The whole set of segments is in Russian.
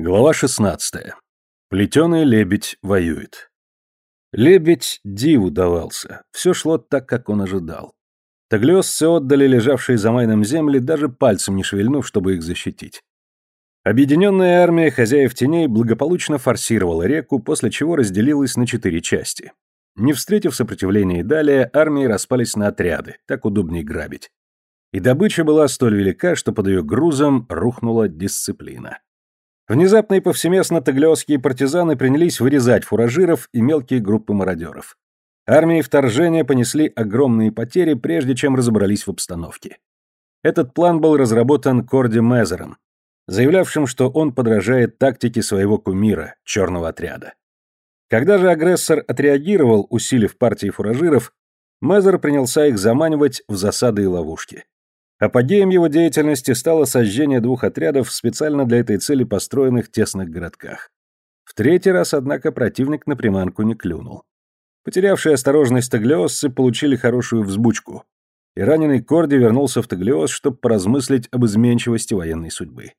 Глава 16. Плетеный лебедь воюет. Лебедь диву давался, все шло так, как он ожидал. Таглиосцы отдали лежавшие за майном земли, даже пальцем не шевельнув, чтобы их защитить. Объединенная армия хозяев теней благополучно форсировала реку, после чего разделилась на четыре части. Не встретив сопротивления и далее, армии распались на отряды, так удобнее грабить. И добыча была столь велика, что под ее грузом рухнула дисциплина. Внезапно и повсеместно таглиосские партизаны принялись вырезать фуражиров и мелкие группы мародеров. Армии вторжения понесли огромные потери, прежде чем разобрались в обстановке. Этот план был разработан Корди Мезером, заявлявшим, что он подражает тактике своего кумира, черного отряда. Когда же агрессор отреагировал, усилив партии фуражиров, Мезер принялся их заманивать в засады и ловушки. Апогеем его деятельности стало сожжение двух отрядов в специально для этой цели построенных тесных городках. В третий раз, однако, противник на приманку не клюнул. Потерявшие осторожность таглиосцы получили хорошую взбучку, и раненый Корди вернулся в Таглиос, чтобы поразмыслить об изменчивости военной судьбы.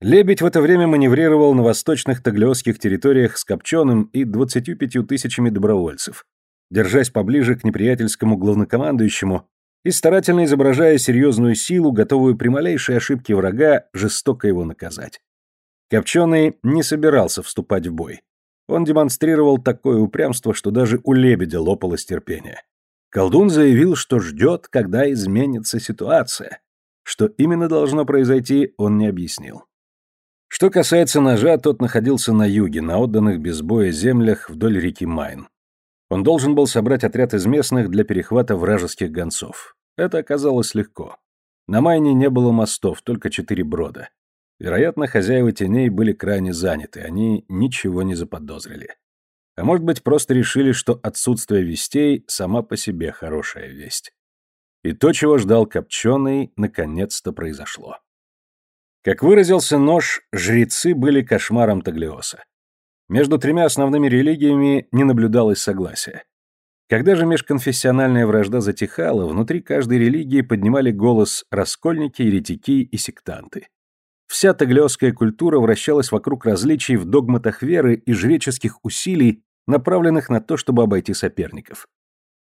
Лебедь в это время маневрировал на восточных таглиосских территориях с Копченым и 25 тысячами добровольцев, держась поближе к неприятельскому главнокомандующему и старательно изображая серьезную силу, готовую при малейшей ошибке врага жестоко его наказать. Копченый не собирался вступать в бой. Он демонстрировал такое упрямство, что даже у лебедя лопалось терпение. Колдун заявил, что ждет, когда изменится ситуация. Что именно должно произойти, он не объяснил. Что касается ножа, тот находился на юге, на отданных без боя землях вдоль реки Майн. Он должен был собрать отряд из местных для перехвата вражеских гонцов. Это оказалось легко. На Майне не было мостов, только четыре брода. Вероятно, хозяева теней были крайне заняты, они ничего не заподозрили. А может быть, просто решили, что отсутствие вестей сама по себе хорошая весть. И то, чего ждал Копченый, наконец-то произошло. Как выразился нож, жрецы были кошмаром Таглиоса. Между тремя основными религиями не наблюдалось согласия. Когда же межконфессиональная вражда затихала, внутри каждой религии поднимали голос раскольники, еретики и сектанты. Вся таглиосская культура вращалась вокруг различий в догматах веры и жреческих усилий, направленных на то, чтобы обойти соперников.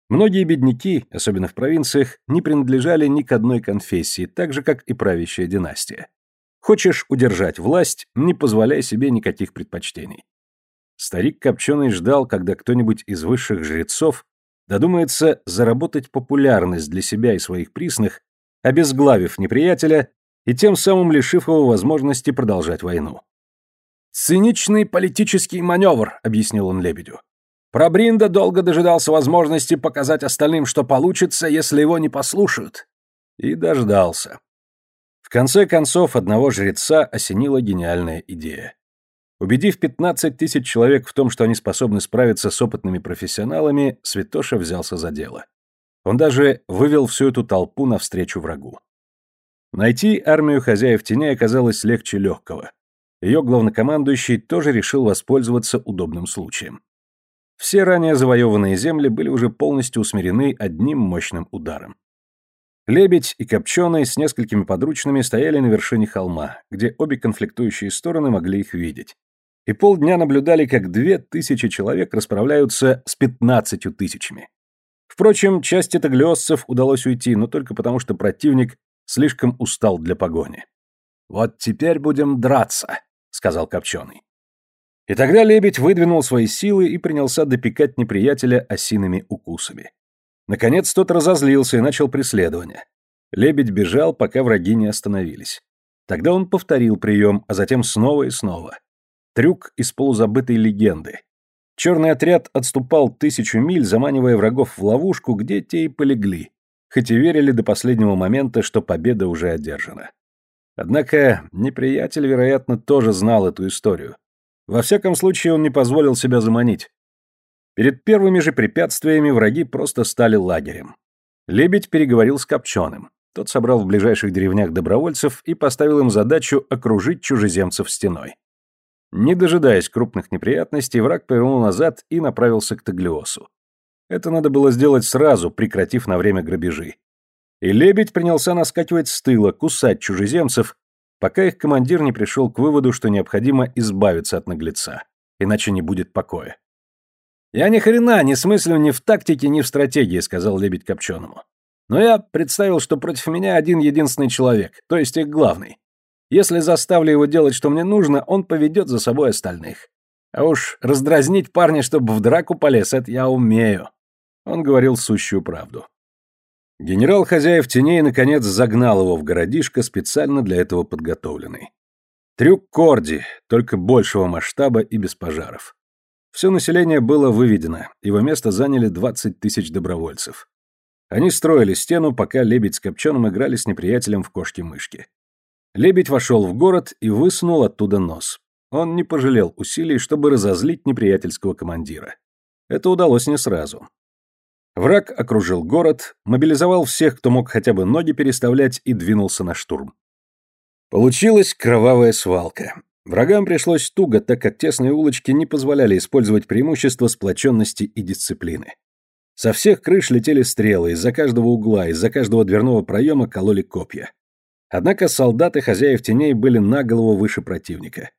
Многие бедняки, особенно в провинциях, не принадлежали ни к одной конфессии, так же, как и правящая династия. Хочешь удержать власть, не позволяй себе никаких предпочтений. Старик Копченый ждал, когда кто-нибудь из высших жрецов додумается заработать популярность для себя и своих присных, обезглавив неприятеля и тем самым лишив его возможности продолжать войну. «Циничный политический маневр», — объяснил он Лебедю. Пробринда долго дожидался возможности показать остальным, что получится, если его не послушают. И дождался. В конце концов, одного жреца осенила гениальная идея. Убедив 15 тысяч человек в том, что они способны справиться с опытными профессионалами, Святоша взялся за дело. Он даже вывел всю эту толпу навстречу врагу. Найти армию хозяев теней оказалось легче легкого. Ее главнокомандующий тоже решил воспользоваться удобным случаем. Все ранее завоеванные земли были уже полностью усмирены одним мощным ударом. Лебедь и Копченый с несколькими подручными стояли на вершине холма, где обе конфликтующие стороны могли их видеть и полдня наблюдали, как две тысячи человек расправляются с пятнадцатью тысячами. Впрочем, части таглиосцев удалось уйти, но только потому, что противник слишком устал для погони. «Вот теперь будем драться», — сказал Копченый. И тогда лебедь выдвинул свои силы и принялся допекать неприятеля осиными укусами. Наконец тот разозлился и начал преследование. Лебедь бежал, пока враги не остановились. Тогда он повторил прием, а затем снова и снова. Трюк из полузабытой легенды. Черный отряд отступал тысячу миль, заманивая врагов в ловушку, где те и полегли, хоть и верили до последнего момента, что победа уже одержана. Однако неприятель, вероятно, тоже знал эту историю. Во всяком случае, он не позволил себя заманить. Перед первыми же препятствиями враги просто стали лагерем. Лебедь переговорил с Копченым. Тот собрал в ближайших деревнях добровольцев и поставил им задачу окружить чужеземцев стеной. Не дожидаясь крупных неприятностей, враг повернул назад и направился к Таглиосу. Это надо было сделать сразу, прекратив на время грабежи. И лебедь принялся наскакивать с тыла, кусать чужеземцев, пока их командир не пришел к выводу, что необходимо избавиться от наглеца, иначе не будет покоя. «Я ни хрена не смыслю ни в тактике, ни в стратегии», — сказал лебедь Копченому. «Но я представил, что против меня один единственный человек, то есть их главный. Если заставлю его делать, что мне нужно, он поведет за собой остальных. А уж раздразнить парня, чтобы в драку полез, это я умею». Он говорил сущую правду. Генерал хозяев теней наконец загнал его в городишко, специально для этого подготовленный. Трюк Корди, только большего масштаба и без пожаров. Все население было выведено, его место заняли 20 тысяч добровольцев. Они строили стену, пока Лебедь с Копченым играли с неприятелем в кошки-мышки. Лебедь вошел в город и высунул оттуда нос. Он не пожалел усилий, чтобы разозлить неприятельского командира. Это удалось не сразу. Враг окружил город, мобилизовал всех, кто мог хотя бы ноги переставлять, и двинулся на штурм. Получилась кровавая свалка. Врагам пришлось туго, так как тесные улочки не позволяли использовать преимущество сплоченности и дисциплины. Со всех крыш летели стрелы, из-за каждого угла, из-за каждого дверного проема кололи копья. Однако солдаты хозяев теней были на голову выше противника.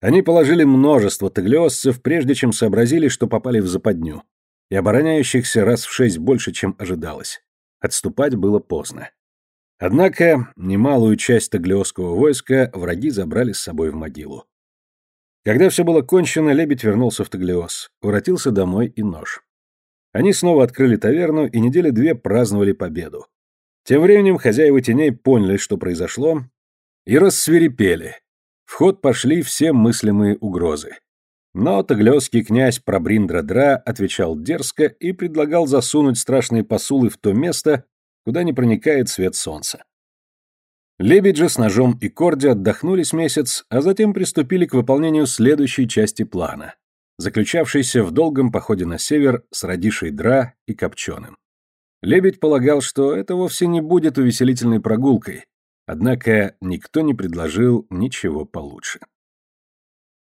Они положили множество таглиосцев, прежде чем сообразили, что попали в западню и обороняющихся раз в шесть больше, чем ожидалось. Отступать было поздно. Однако немалую часть таглиосского войска враги забрали с собой в могилу. Когда все было кончено, лебедь вернулся в Таглиос, воротился домой и нож. Они снова открыли таверну и недели две праздновали победу. Тем временем хозяева теней поняли, что произошло, и рассверепели. В ход пошли все мыслимые угрозы. Но таглёский князь Пробриндра-Дра отвечал дерзко и предлагал засунуть страшные посулы в то место, куда не проникает свет солнца. Лебедь же с ножом и корди отдохнулись месяц, а затем приступили к выполнению следующей части плана, заключавшейся в долгом походе на север с Радишей Дра и Копченым. Лебедь полагал, что это вовсе не будет увеселительной прогулкой, однако никто не предложил ничего получше.